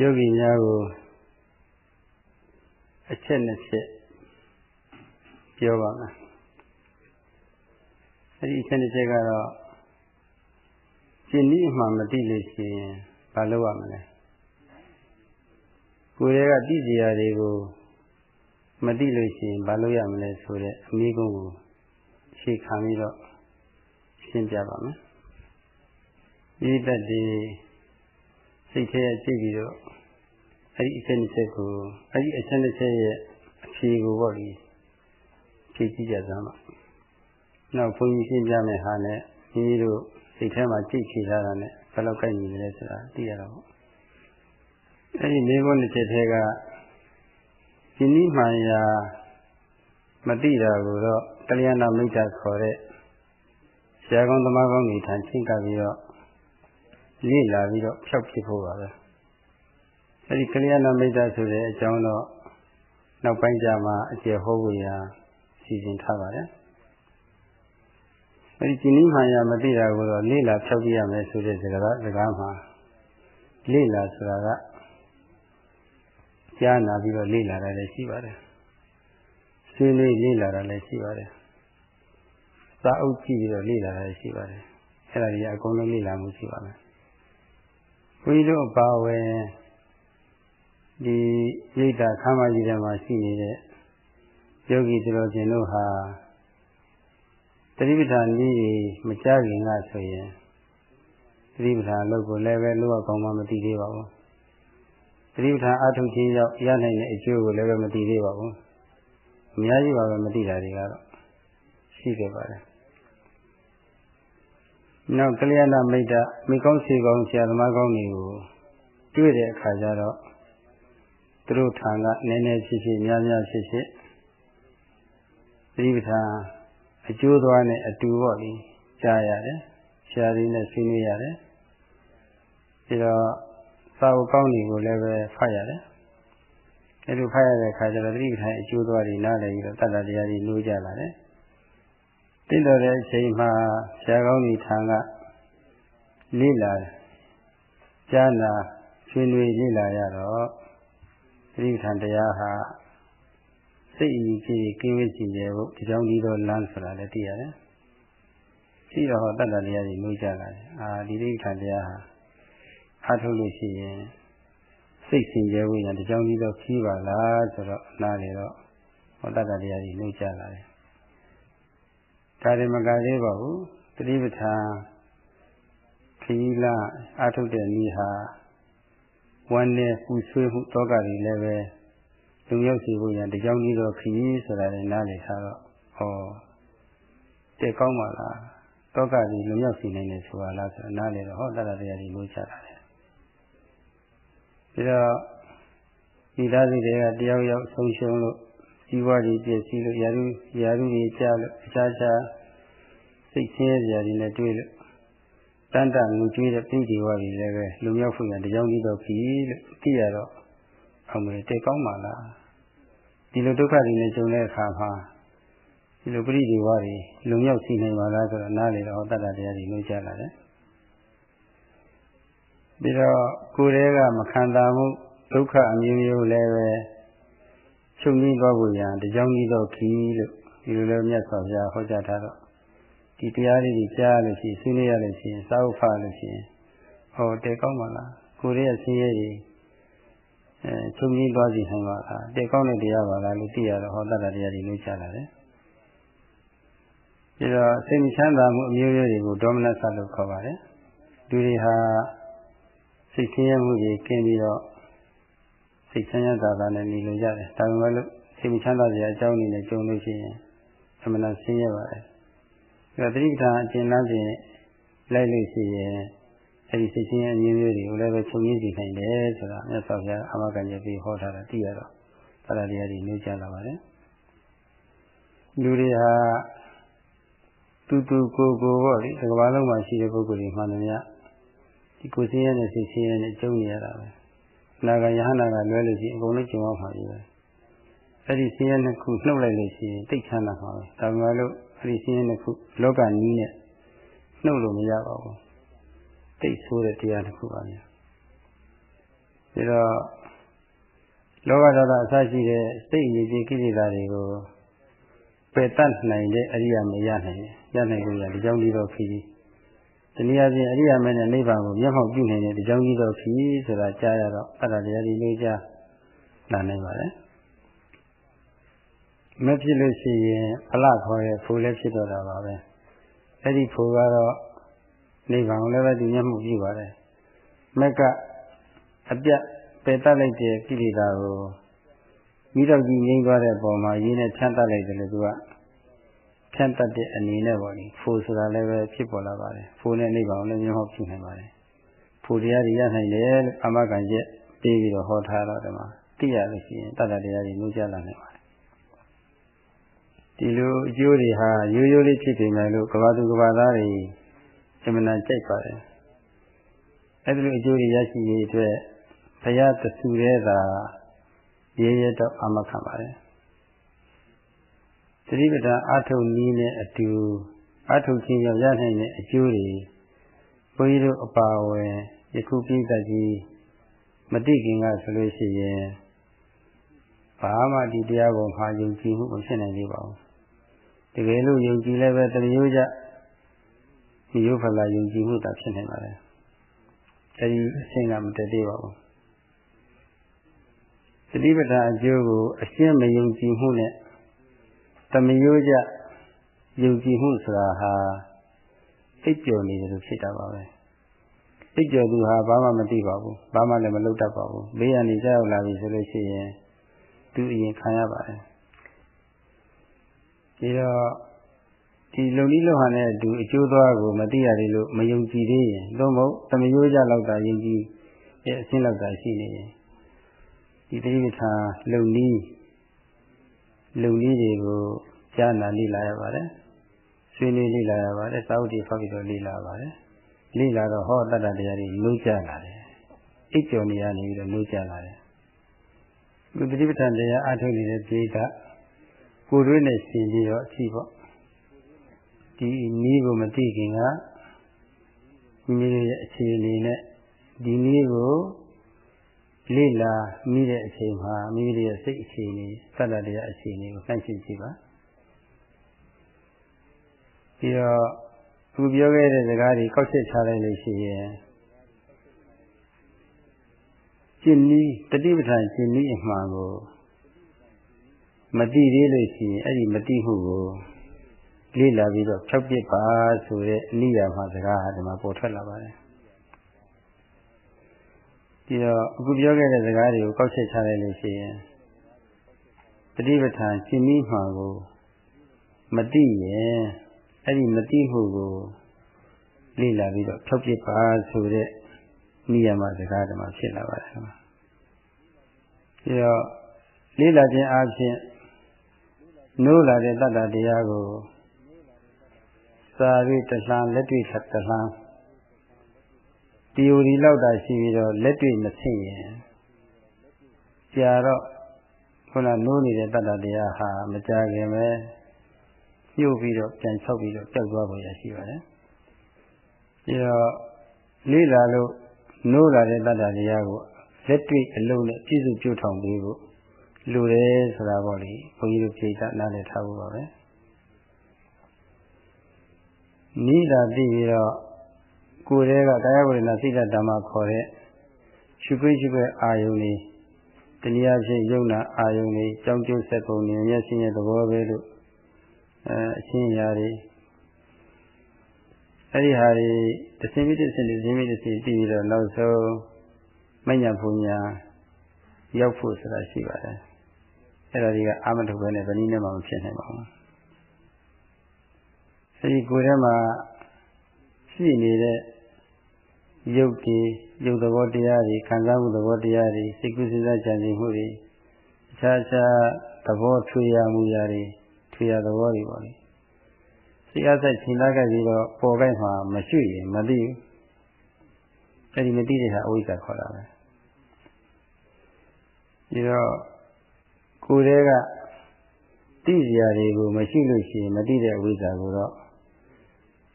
ယောဂီများကိုအချက်နှစ်ချက်ပြောပါမယ်အဲ့ဒီအချက်နှစ်ချက်ကတော့ရှင်းနည်းအမှန်မသိလို့ရှိရင်ဘာလုပ်ရမလဲကိုယ်ရဲ့ကသိစရာတွေကိုမသိလို့ရှိရင်ဘာလုပ်ရမလဲဆိုတဲ့အမိကုန်းကိုရှေ့ခံပြီးတော့ရှင်းပြပါမယ်ဒီတက်ဒီ စိတ်ထဲကြည့်ပြီးတော့အဲ့ဒီအချက်နှစ်ချက်ကိုအဲ့ဒီအချက်နှစ်ချက်ရဲ့အဖြေကိုပေါ့ဒီဖြေကြည့်ကြစမ်းပါနောက်ဘုန်းကြီးရှင်းပြမယ်ဟာနဲ့မိမိတို့စိတ်ထဲမှာကြိတ်ချလာတာနဲ့ဘယ်လောက်ကိုက်ညီလဲဆိုတာသိရတာပေါ့အဲ့ဒီမိဘနှစ်ချက်ထဲကဒီနည်းမှန်ရာမသိတာကိုတော့ကလျာဏမိတ်တာခေါ်တဲ့ဆရာကောင်းသမားကောင်းတွေထံချင်းကပ်ပြီးတော့ လေ့လာပြီးတော့ဖြောက်ဖြစ်ဖို့ပါပဲအဲဒီကလျာဏမိတ်တာဆိုတဲ့အကြောင်းတော့နောက်ပိုင်းကျမှအကျေဟောဖို့ရာစီစဉ်ထားပါတယ်အဲဒီဒီနည်းမှန်ရာမသိတာကိုတော့လေ့လာဖြောက်ပြရမယ်ဆိုတဲ့စကားစကားမှာလေ့လာဆိုတာကကြားနာပြီးတော့လေ့လာတာလည်းရှိပါတယ်ဆွေးနွေးလေ့လာတာလည်းရှိပါတယ်စာအုပ်ကြည့်ပြီးတော့လေ့လာတာလည်းရှိပါတယ်အဲ့ဒါကြီးအကုန်လုံးလေ့လာမှုရှိပါမယ် ဘုရားတို့အပါဝင်ဒီရိတ်တာခမ်းမကြီးထဲမှာရှိနေတဲ့ယောဂီတော်ရှင်တို့ဟာတတိပဌာန်ဤမကြခင်ကဆိုရင်တတိပဌာန်အလုပ်ကိုလည်းပဲလို့အောင်မှမသိသေးပါဘူးတတိပဌာန်အထုတ်ခြင်းကြောင့်ရနိုင်တဲ့အကျိုးကိုလည်းပဲမသိသေးပါဘူးအများကြီးပါပဲမသိတာတွေကတော့ရှိခဲ့ပါတယ် နောက်ကလျာဏမိတ်တမိကောင်းစီကောင်းဆရာသမားကောင်းတွေကိုတွေ့တဲ့အခါကျတော့သူတို့ထံကနည်းနည်းဖြစ်ဖြစ်များများဖြစ်ဖြစ်သတိပဋ္ဌာန်အကျိုးသွားနဲ့အတူပေါ့လေကြားရတယ်ဆရာကြီးနဲ့ဆွေးနွေးရတယ်ပြီးတော့စာအုပ်ကောင်းတွေကိုလည်းပဲဖတ်ရတယ်အဲလိုဖတ်ရတဲ့အခါကျတော့သတိပဋ္ဌာန်အကျိုးသွားတွေနားလည်ပြီးတော့တတ္တတရားတွေလို့ကြလာတယ် တင့်တော်တဲ့အချိန်မှာဆရာကောင်းကြီးထံကလေ့လာကြားနာဆွေးနွေးလေ့လာရတော့သတိပဋ္ဌာန်တရားဟာစိတ်အကြီးကြီးကင်းဝေးစီတယ်ဖို့ဒီကြောင့်ဒီတော့လမ်းဆိုတာလည်းသိရတယ်။ရှိတော့တတ္တတရားကြီးနှိုးကြလာတယ်။အာဒီသတိပဋ္ဌာန်တရားဟာအားထုတ်လို့ရှိရင်စိတ်စင်ကြယ်ဝိညာဉ်ဒီကြောင့်ဒီတော့ခီးပါလားဆိုတော့နားလေတော့ဟောတတ္တတရားကြီးနှိုးကြလာတယ်။ ဒါတွေမကသေးပါဘူး။သတိပဋ္ဌာန်ခီးလာအားထုတ်တဲ့နည်းဟာဝမ်းနဲ့ပူဆွေးမှုတောကတွေလည်းပဲလူရောက်စီဖို့ရန်တကြောင်ကြီးတော့ခီးဆိုတာလည်းနားလည်ထားတော့ဟောတဲ့ကောင်းပါလားတောကကြီးလူရောက်စီနိုင်တယ်ဆိုတာလားဆိုတော့နားလည်တော့ဟောတတတရားကြီးလို့ချတာတယ်ပြီးတော့ဒီသားစီတွေကတယောက်ယောက်ဆုံးရှုံးလို့ကြီးပွားကြီးပြည့်စည်လို့ရာထူးရာထူးကြီးကြားလို့အခြားခြား စိတ်ဆင်းရဲစရာတွေနဲ့တွေ့လို့တန်တငူကျွေးတဲ့ပြိတိဝါကြီးလည်းပဲလူမြောက်ဖို့ရတကြောင်ကြီးတော့ပြီလို့သိရတော့အောင်မေတိတ်ကောင်းပါလားဒီလိုဒုက္ခတွေနဲ့ကြုံတဲ့အခါမှာဒီလိုပြိတိဝါကြီးလူမြောက်စီနိုင်ပါလားဆိုတော့နားလေတော့တတ္တတရားကြီးလို့ကြားလာတယ်ပြီးတော့ကိုယ်တည်းကမခံတာမှုဒုက္ခအမျိုးမျိုးလည်းပဲချုပ်ငင်းသွားဖို့ရန်တကြောင်ကြီးတော့ခီးလို့ဒီလိုလည်းမြတ်စွာဘုရားဟောကြားထားတော့ ဒီတရားလေးကြီးကြားလို့ရှိရင်ဆွေးနွေးရလို့ရှိရင်စာဥဖတ်လို့ရှိရင်ဟောတဲကောင်းပါလားကိုယ်ရဲ့ဆင်းရဲကြီးအဲချုပ်ငင်းသွားစီနိုင်ပါလားတဲကောင်းတဲ့တရားပါလားလို့သိရတော့ဟောတတ်တာတရားတွေလို့ကြားလာတယ်ပြီးတော့စိတ်ချမ်းသာမှုအမျိုးမျိုးတွေကိုဒေါမနဆလို့ခေါ်ပါတယ်လူတွေဟာစိတ်ဆင်းရဲမှုတွေကင်းပြီးတော့စိတ်ဆင်းရဲတာတာနဲ့နေလို့ရတယ်ဒါပေမဲ့လို့စိတ်ချမ်းသာစရာအကြောင်းအနေနဲ့ကြုံလို့ရှိရင်အမှန်ဆင်းရဲပါတယ် ဒါသတိပဋ္ဌာန်အကျဉ်းလားစဉ်လိုက်လို့ရှိရင်အဲဒီစိတ်ချင်းအမျိုးမျိုးတွေကိုလည်းပဲချုပ်ရင်းစီနိုင်တယ်ဆိုတာမြတ်စွာဘုရားအမဂ္ဂညပြီးဟောထားတာသိရတော့တရားတရားတွေနှိုးကြလာပါတယ်လူတွေဟာတူတူကိုကိုပေါ့လေဒီကမ္ဘာလုံးမှာရှိတဲ့ပုဂ္ဂိုလ်တွေမှန်တယ်များဒီကိုယ်စင်းရဲနဲ့စိတ်ဆင်းရဲနဲ့ကျုံနေရတာပဲနာဂယဟနာကလွဲလို့ရှိရင်အကုန်လုံးကျုံအောင်ပါပြီပဲအဲ့ဒီဆင်းရဲနှစ်ခုနှုတ်လိုက်လို့ရှိရင်တိတ်ချမ်းသာပါပဲဒါမှမဟုတ် အဲ့ဒီဆင်းရဲနှစ်ခုလောကနီးနဲ့နှုတ်လို့မရပါဘူးတိတ်ဆိုးတဲ့တရားတစ်ခုပါဗျာဒါတော့လောဘဒေါသအစရှိတဲ့စိတ်အရေးကြီးကိလေသာတွေကိုပယ်တတ်နိုင်တဲ့အရိယာမရနိုင်ရနိုင်လို့ရဒီကြောင့်ဒီတော့ခီးတနည်းအားဖြင့်အရိယာမနဲ့နိဗ္ဗာန်ကိုမျက်မှောက်ပြုနိုင်တဲ့ဒီကြောင့်ဒီတော့ခီးဆိုတာကြားရတော့အဲ့ဒါတရားဒီလေးကြားလာနိုင်ပါလေ မဖြစ်လို့ရှိရင်ဖလခေါ်ရဲ့ဖူလည်းဖြစ်တော့တာပါပဲအဲ့ဒီဖူကတော့နိဗ္ဗာန်ကိုလည်းပဲဒီမျက်မှောက်ပြုပါတယ်မက်ကအပြတ်ပယ်တတ်လိုက်တဲ့ကိလေသာကိုမိတော့ကြီးငြိမ်းသွားတဲ့ပုံမှာရင်းနဲ့ဖြန့်တတ်လိုက်တယ်လို့သူကဖြန့်တတ်တဲ့အနေနဲ့ပေါ့လေဖိုဆိုတာလည်းပဲဖြစ်ပေါ်လာပါတယ်ဖိုနဲ့နိဗ္ဗာန်ကိုလည်းမျက်မှောက်ပြုနိုင်ပါတယ်ဖိုတရားတွေရနိုင်တယ်လို့အမဂန်ကျက်ပြီးပြီးတော့ဟောထားတော့ဒီမှာသိရလို့ရှိရင်တတ္တတရားတွေနှုတ်ကြလာနိုင်ပါတယ် ဒီလိုအကျိုးတွေဟာရိုးရိုးလေးဖြစ်နေတယ်လို့ကဘာသူကဘာသားတွေအမှန်တန်ကြိုက်ပါတယ်အဲ့ဒီလိုအကျိုးတွေရရှိရေးအတွက်ဘုရားတဆူရဲသာရဲရဲတော့အမခံပါတယ်သတိပဋ္ဌာန်အထုံနည်းနဲ့အတူအထုံခြင်းရောက်ရနိုင်တဲ့အကျိုးတွေဘုန်းကြီးတို့အပါအဝင်ယခုပြိဿကြီးမတိခင်ကဆိုလို့ရှိရင်ဘာမှဒီတရားပေါ်မှာယုံကြည်မှုမဖြစ်နိုင်သေးပါဘူး တကယ်လို့ယုံကြည်လည်းပဲတမျိုးကြဒီရုပ်ဖလာယုံကြည်မှုသာဖြစ်နိုင်ပါတယ်အဲဒီအဆင့်ကမတက်သေးပါဘူးသတိပဋ္ဌာန်အကျိုးကိုအရှင်းမယုံကြည်မှုနဲ့တမယောကြယုံကြည်မှုဆိုတာဟာအိပ်ပျော်နေတယ်လို့ဖြစ်တာပါပဲအိပ်ပျော်သူဟာဘာမှမသိပါဘူးဘာမှလည်းမလုပ်တတ်ပါဘူးဘေးရန်နေကြောက်လာပြီဆိုလို့ရှိရင်သူအရင်ခံရပါတယ် ဒီတော့ဒီလုံလေးလုံဟန်နဲ့အတူအကျိုးသွားကိုမသိရတယ်လို့မယုံကြည်သေးရင်သို့မဟုတ်တမယိုးကြလောက်တာယုံကြည်ရဲ့အရှင်းလောက်တာရှိနေရင်ဒီတိပ္ပာလုံနည်းလုံနည်းတွေကိုကြားနာလေ့လာရပါတယ်ဆွေးနွေးလေ့လာရပါတယ်စာအုပ်တွေဖတ်ပြီးတော့လေ့လာပါတယ်လေ့လာတော့ဟောတတ္တတရားတွေလုံးကြလာတယ်အိပ်ကျော်နေရနေပြီးတော့လုံးကြလာတယ်ဒီတိပ္ပာတရားအထုတ်နေတဲ့ပြေက ကိုယ်တွင်းနဲ့ရှင်ပြီးတော့အထီးပေါ့ဒီနည်းကိုမသိခင်ကမိမိရဲ့အခြေအနေနဲ့ဒီနည်းကိုလေ့လာမိတဲ့အချိန်မှာမိမိရဲ့စိတ်အခြေအနေသတ္တတရားအခြေအနေကိုနှိုင်းရှင်းကြည့်ပါပြီးတော့သူပြောခဲ့တဲ့စကားတွေကောက်ချက်ချလိုက်လို့ရှိရင်ကျင့်နည်းတတိပဋ္ဌာန်ကျင့်နည်းအမှန်ကို မသိသေးလို့ရှိရင်အဲ့ဒီမသိမှုကိုလေ့လာပြီးတော့ဖြောက်ပစ်ပါဆိုတဲ့အနိယာမှာစကားဟာဒီမှာပေါ်ထွက်လာပါတယ်ပြီးတော့အခုပြောခဲ့တဲ့စကားတွေကိုကောက်ချက်ချလိုက်လို့ရှိရင်တတိပဋ္ဌာန်ရှင်းပြီးမှကိုမသိရင်အဲ့ဒီမသိမှုကိုလေ့လာပြီးတော့ဖြောက်ပစ်ပါဆိုတဲ့နိယာမစကားဒီမှာဖြစ်လာပါတယ်ပြီးတော့လေ့လာခြင်းအပြင် နိုးလာတဲ့တတ္တတရားကိုစာရိတလှမ်းလက်တွေ့တလှမ်းတီယိုရီလောက်တာရှိပြီးတော့လက်တွေ့မသိရင်ကြာတော့ခုနနိုးနေတဲ့တတ္တတရားဟာမကြခင်ပဲညှို့ပြီးတော့ပြန်ဆောက်ပြီးတော့ပျောက်သွားပေါ်ရရှိပါတယ်ပြီးတော့လေးလာလို့နိုးလာတဲ့တတ္တတရားကိုလက်တွေ့အလုံးနဲ့ပြည့်စုံပြုထောင်ပေးဖို့ လူတယ်ဆိုတာပေါ့လေဘုန်းကြီးတို့ပြေတာနားလည်ထားဖို့ပါပဲနိဒာသိပြီးတော့ကိုယ်တည်းကကာယဝေဒနာစိတ်ဓာတ်ခေါ်တဲ့ရှုခွင့်ရှုခွင့်အာယုန်လေးတနည်းအားဖြင့်ယုံနာအာယုန်လေးကြောင်းကျိုးဆက်ပုံနေမျက်စိရဲ့သဘောပဲလို့အဲအရှင်းရာတွေအဲ့ဒီဟာတွေတစ်စင်းပြီးတစ်စင်းတစ်စင်းပြီးတစ်စင်းပြီးတော့နောက်ဆုံးမညာပူညာရောက်ဖို့ဆိုတာရှိပါတယ် အဲ့ဒါတွေကအာမထုတ်ပဲနဲ့ဗနည်းနဲ့မှမဖြစ်နိုင်ပါဘူးအဲဒီကိုယ်ထဲမှာရှိနေတဲ့ရုပ်တွေရုပ်သဘောတရားတွေခံစားမှုသဘောတရားတွေစိတ်ကူးစဉ်းစားကြံစည်မှုတွေအခြားခြားသဘောထွေရမှုရာတွေထွေရသဘောတွေပေါ့လေစိတ်အဆက်ချိန်လာခဲ့ပြီးတော့ပေါ်ခိုက်မှာမရှိရင်မသိဘူးအဲဒီမသိတဲ့ဟာအဝိဇ္ဇာခေါ်တာပဲဒီတော့ ကိုယ်တည်းကသိစရာတွေကိုမရှိလို့ရှိရင်မသိတဲ့အဝိဇ္ဇာကိုတော့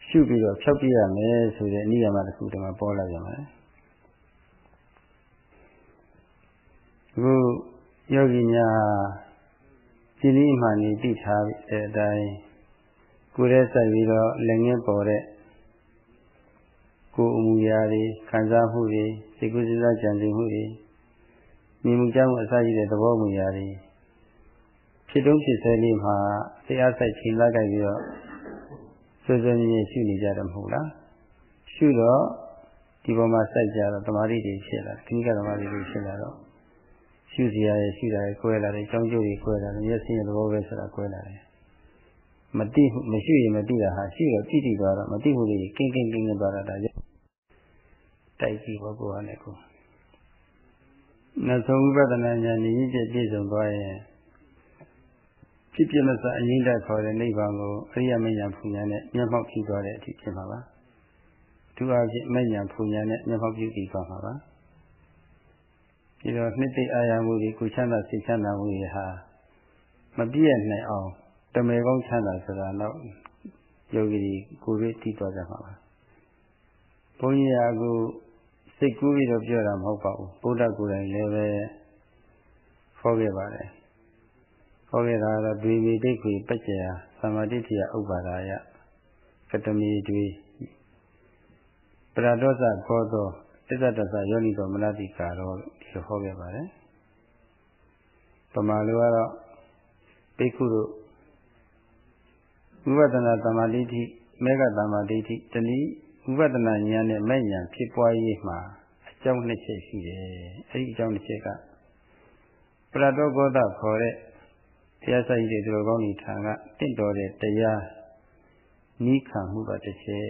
ရှုပြီးတော့ဖြောက်ပြရမယ်ဆိုတဲ့အနိယာမတစ်ခုတည်းမှာပေါ်လာကြပါမယ်ယောဂီများဒီနည်းမှန်နေသိထားတဲ့အတိုင်းကိုယ်ရဲ့စိုက်ပြီးတော့လက်ငင်းပေါ်တဲ့ကိုယ်အမူအရာတွေခံစားမှုတွေစိတ်ကူးစဉ်းစားကြံစည်မှုတွေမြင်မှုကြောင့်အစရှိတဲ့သဘောမူရာတွေ ဖြစ်တုံးဖြစ်ဆဲလေးမှာတရားစိုက်ချိန်လာကြပြီးတော့စွစွမြင်ရှုနေကြတယ်မဟုတ်လားရှုတော့ဒီပေါ်မှာစိုက်ကြတော့တမာတိတွေဖြစ်လာခိကတမာတိတွေဖြစ်လာတော့ရှုစရာရဲ့ရှုတာရဲ့ကွဲလာတယ်ကြောင်းကျိုးတွေကွဲလာတယ်မျက်စိရဲ့သဘောပဲဆိုတာကွဲလာတယ်မတိမရှိရင်မတိတာဟာရှိတော့တိတိသွားတော့မတိမှုတွေကင်းကင်းကင်းကင်းသွားတာဒါကြောင့်တိုက်ကြည့်ဘောကိုဟာနဲ့ကိုနောက်ဆုံးဝိပဿနာဉာဏ်ဉာဏ်ကြီးပြည့်စုံသွားရင် ဖြစ်ပြမစအငိမ့်တက်ခေါ်တဲ့နိဗ္ဗာန်ကိုအရိယမဉ္ဇဉ်ဖူညာနဲ့မျက်မှောက်ကြည့်သွားတဲ့အထိဖြစ်မှာပါသူအဖြစ်မဉ္ဇဉ်ဖူညာနဲ့မျက်မှောက်ကြည့်ပြီးသွားမှာပါဒီတော့နှစ်သိအာရမှုတွေကိုချမ်းသာစိတ်ချမ်းသာမှုတွေဟာမပြည့်နိုင်အောင်တမေကောင်းချမ်းသာဆိုတာတော့ယောဂီကိုယ်ရည်တည်သွားကြမှာပါဘုန်းကြီးကအခုစိတ်ကူးပြီးတော့ပြောတာမဟုတ်ပါဘူးဘုရားကိုယ်တိုင်လည်းပဲခေါ်ခဲ့ပါတယ် ခေါ်ခဲ့တာကတော့ဒွေမီဒိဋ္ဌိပัจจယသမာဓိဋ္ဌိယဥပါဒါယကတမီဒွေပရဒောသခေါ်သောသစ္စာတသယောနိတော်မနတိကာရောဒီလိုဟောခဲ့ပါတယ်ပမာလိုကတော့ဘိက္ခုတို့ဝိပဿနာသမာဓိဋ္ဌိမေဃသမာဓိဋ္ဌိတနည်းဝိပဿနာဉာဏ်နဲ့မဲ့ဉာဏ်ဖြစ်ပွားရေးမှာအကြောင်းနှစ်ချက်ရှိတယ်အဲဒီအကြောင်းတစ်ချက်ကပရတောဂောသခေါ်တဲ့ တရားဆိုင်တဲ့သူတော်ကောင်းတွေထံကတင့်တော်တဲ့တရားနိခံမှုကတစ်ချက်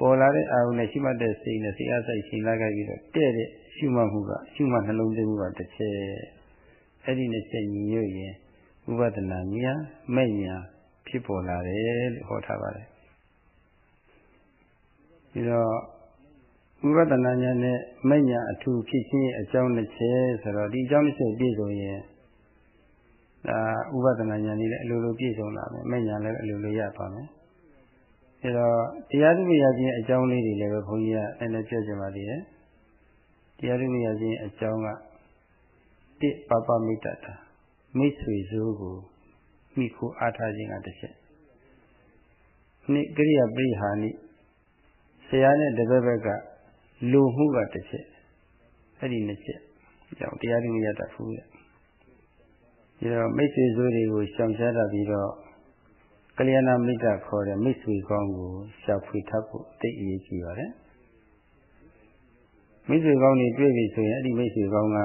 ပေါ်လာတဲ့အာရုံနဲ့ရှိမှတ်တဲ့စိတ်နဲ့စိတ်အားဆိုင်ရှင်လာခဲ့ပြီးတော့တဲ့တဲ့ရှုမှတ်မှုကရှုမှတ်နှလုံးသွင်းမှုကတစ်ချက်အဲ့ဒီနဲ့ချက်ညီညွတ်ရင်ဥပဒနာဉာဏ်မဲ့ဉာဏ်ဖြစ်ပေါ်လာတယ်လို့ဟောထားပါတယ်ပြီးတော့ဥပဒနာဉာဏ်နဲ့မဲ့ဉာဏ်အထူးဖြစ်ခြင်းအကြောင်းတစ်ချက်ဆိုတော့ဒီအကြောင်းတစ်ချက်ပြည့်စုံရင်ဒါ ဥပဒနာဉာဏ်လေးလည်းအလိုလိုပြည့်စုံလာမယ်မဲ့ဉာဏ်လည်းအလိုလိုရပါမယ်အဲတော့တရားသူရခြင်းအကြောင်းလေးတွေလည်းပဲဘုန်းကြီးကအဲ့ဒါပြောကြပါသေးတယ်တရားသူရခြင်းအကြောင်းကတိပပမိတ္တတာမိတ်ဆွေစိုးကိုမိခိုအားထားခြင်းကတစ်ချက်နိကရိယာပရိဟာနိဆရာနဲ့တပည့်ဘက်ကလူမှုကတစ်ချက်အဲ့ဒီနှစ်ချက်ကြောင့်တရားသူရတတ်ဘူးလေ ဒီတော့မိတ်ဆွေစိုးတွေကိုရှောင်ရှားတတ်ပြီးတော့ကလျာဏမိတ်တခေါ်တဲ့မိတ်ဆွေကောင်းကိုရှာဖွေထပ်ဖို့သိအရေးကြီးပါတယ်မိတ်ဆွေကောင်းတွေတွေ့ပြီဆိုရင်အဲ့ဒီမိတ်ဆွေကောင်းက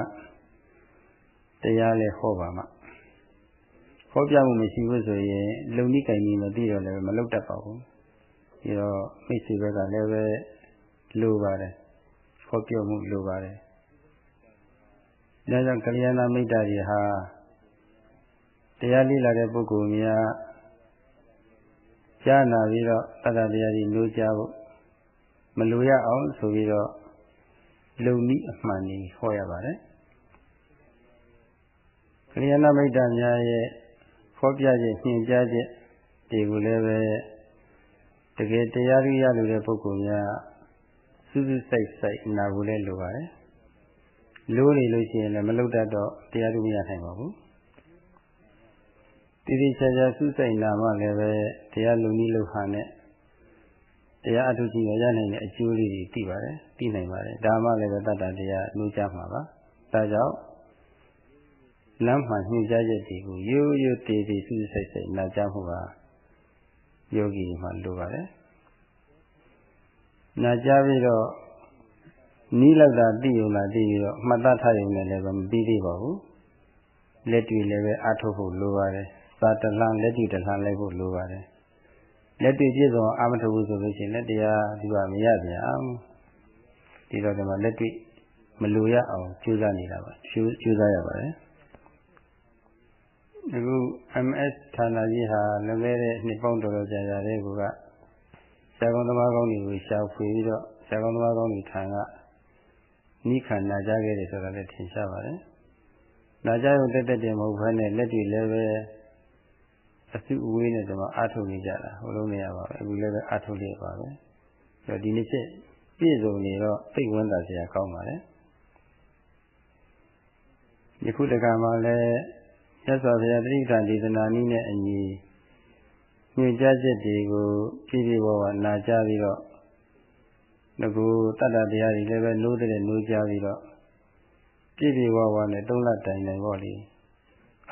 တရားလဲဟောပါမှဟောပြမှုမရှိဘူးဆိုရင်လုံနိကိုင်ကြီးမသိတော့လည်းမလုပ်တတ်ပါဘူးဒီတော့မိတ်ဆွေဘက်ကလည်းပဲလိုပါတယ်ဟောပြောမှုလိုပါတယ်ဒါကြောင့်ကလျာဏမိတ်တာတွေဟာ တရားလေ့လာတဲ့ပုဂ္ဂိုလ်များကြားနာပြီးတော့တတ္တတရားကြီးလို့ကြားဖို့မလိုရအောင်ဆိုပြီးတော့လုံနည်းအမှန်ကြီးဟောရပါတယ်ကလျာဏမိတ်တာများရဲ့ဖော်ပြခြင်းညှင်ကြားခြင်းတွေကိုလည်းပဲတကယ်တရားရိရလို့တဲ့ပုဂ္ဂိုလ်များစူးစူးစိုက်စိုက်နာဖို့လည်းလိုပါတယ်လိုနေလို့ရှိရင်လည်းမလုတတ်တော့တရားရိမရနိုင်ပါဘူး တိတိကျကျစူးစိုက်နာမှလည်းပဲတရားလုံနည်းလို့ဟာနဲ့တရားအထုကြည့်ရနိုင်တဲ့အကျိုးလေးတွေသိပါတယ်သိနိုင်ပါတယ်ဒါမှလည်းပဲတတ္တတရားလို့ကြားမှာပါဒါကြောင့်လမ်းမှညှိကြချက်တွေကိုရိုးရိုးတည်တည်စူးစိုက်စိုက်နာကြားမှုဟာယောဂီမှလိုပါတယ်နာကြားပြီးတော့နီးလောက်တာသိုံလားသိပြီးတော့မှတ်သားထားရုံနဲ့လည်းမပြီးသေးပါဘူးလက်တွေလည်းပဲအထုတ်ဖို့လိုပါတယ် စာတလန်းလက်တွေတလန်းလိုက်ဖို့လိုပါတယ်လက်တွေပြည့်စုံအာမထုတ်ဘူးဆိုလို့ရှိရင်လက်တရားဒီကမရပြန်အောင်ဒီတော့ဒီမှာလက်တွေမလိုရအောင်ကြိုးစားနေတာပါကြိုးကြိုးစားရပါတယ်အခု MS ဌာနကြီးဟာလွန်ခဲ့တဲ့နှစ်ပေါင်းတော်တော်ကြာကြာလေးကဆရာကောင်းသမားကောင်းတွေကိုရှာဖွေပြီးတော့ဆရာကောင်းသမားကောင်းတွေထံကနိခန္ဓာကြခဲ့တယ်ဆိုတာလည်းထင်ရှားပါတယ်။နာကြရုံတက်တက်တယ်မဟုတ်ဘဲနဲ့လက်တွေလည်းပဲ အစုအဝေးနဲ့ဒီမှာအာထုတ်နေကြတာဟိုလုံးနေရပါပဲအခုလည်းပဲအာထုတ်နေပါပဲ။ဆိုတော့ဒီနေ့ချက်ပြည့်စုံနေတော့သိဝင်တာစရာကောင်းပါလေ။ယခုတခါမှလည်းမြတ်စွာဘုရားတိဋ္ဌာဒေသနာနည်းနဲ့အညီညွှန်ကြားချက်တွေကိုပြည့်ပြည့်ဝဝနာကြားပြီးတော့ငကူတတ္တတရားတွေလည်းပဲနိုးတဲ့နိုးကြားပြီးတော့ပြည့်ပြည့်ဝဝနဲ့သုံးလတိုင်တိုင်ပေါ့လေ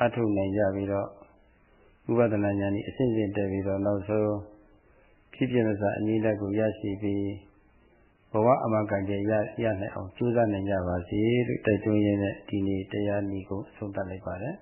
အထုတ်နိုင်ကြပြီးတော့ ဝိပဿနာဉာဏ်ဤအစဉ်စဉ်တက်ပြီးတော့နောက်ဆုံးဖြစ်ပြလို့ဆိုအနိဒတ်ကိုရရှိပြီးဘဝအမကံကျေရရနိုင်အောင်ကြိုးစားနိုင်ကြပါစေလို့တိုက်တွန်းရင်းနဲ့ဒီနေ့တရားဤကိုဆုံးသတ်လိုက်ပါတယ်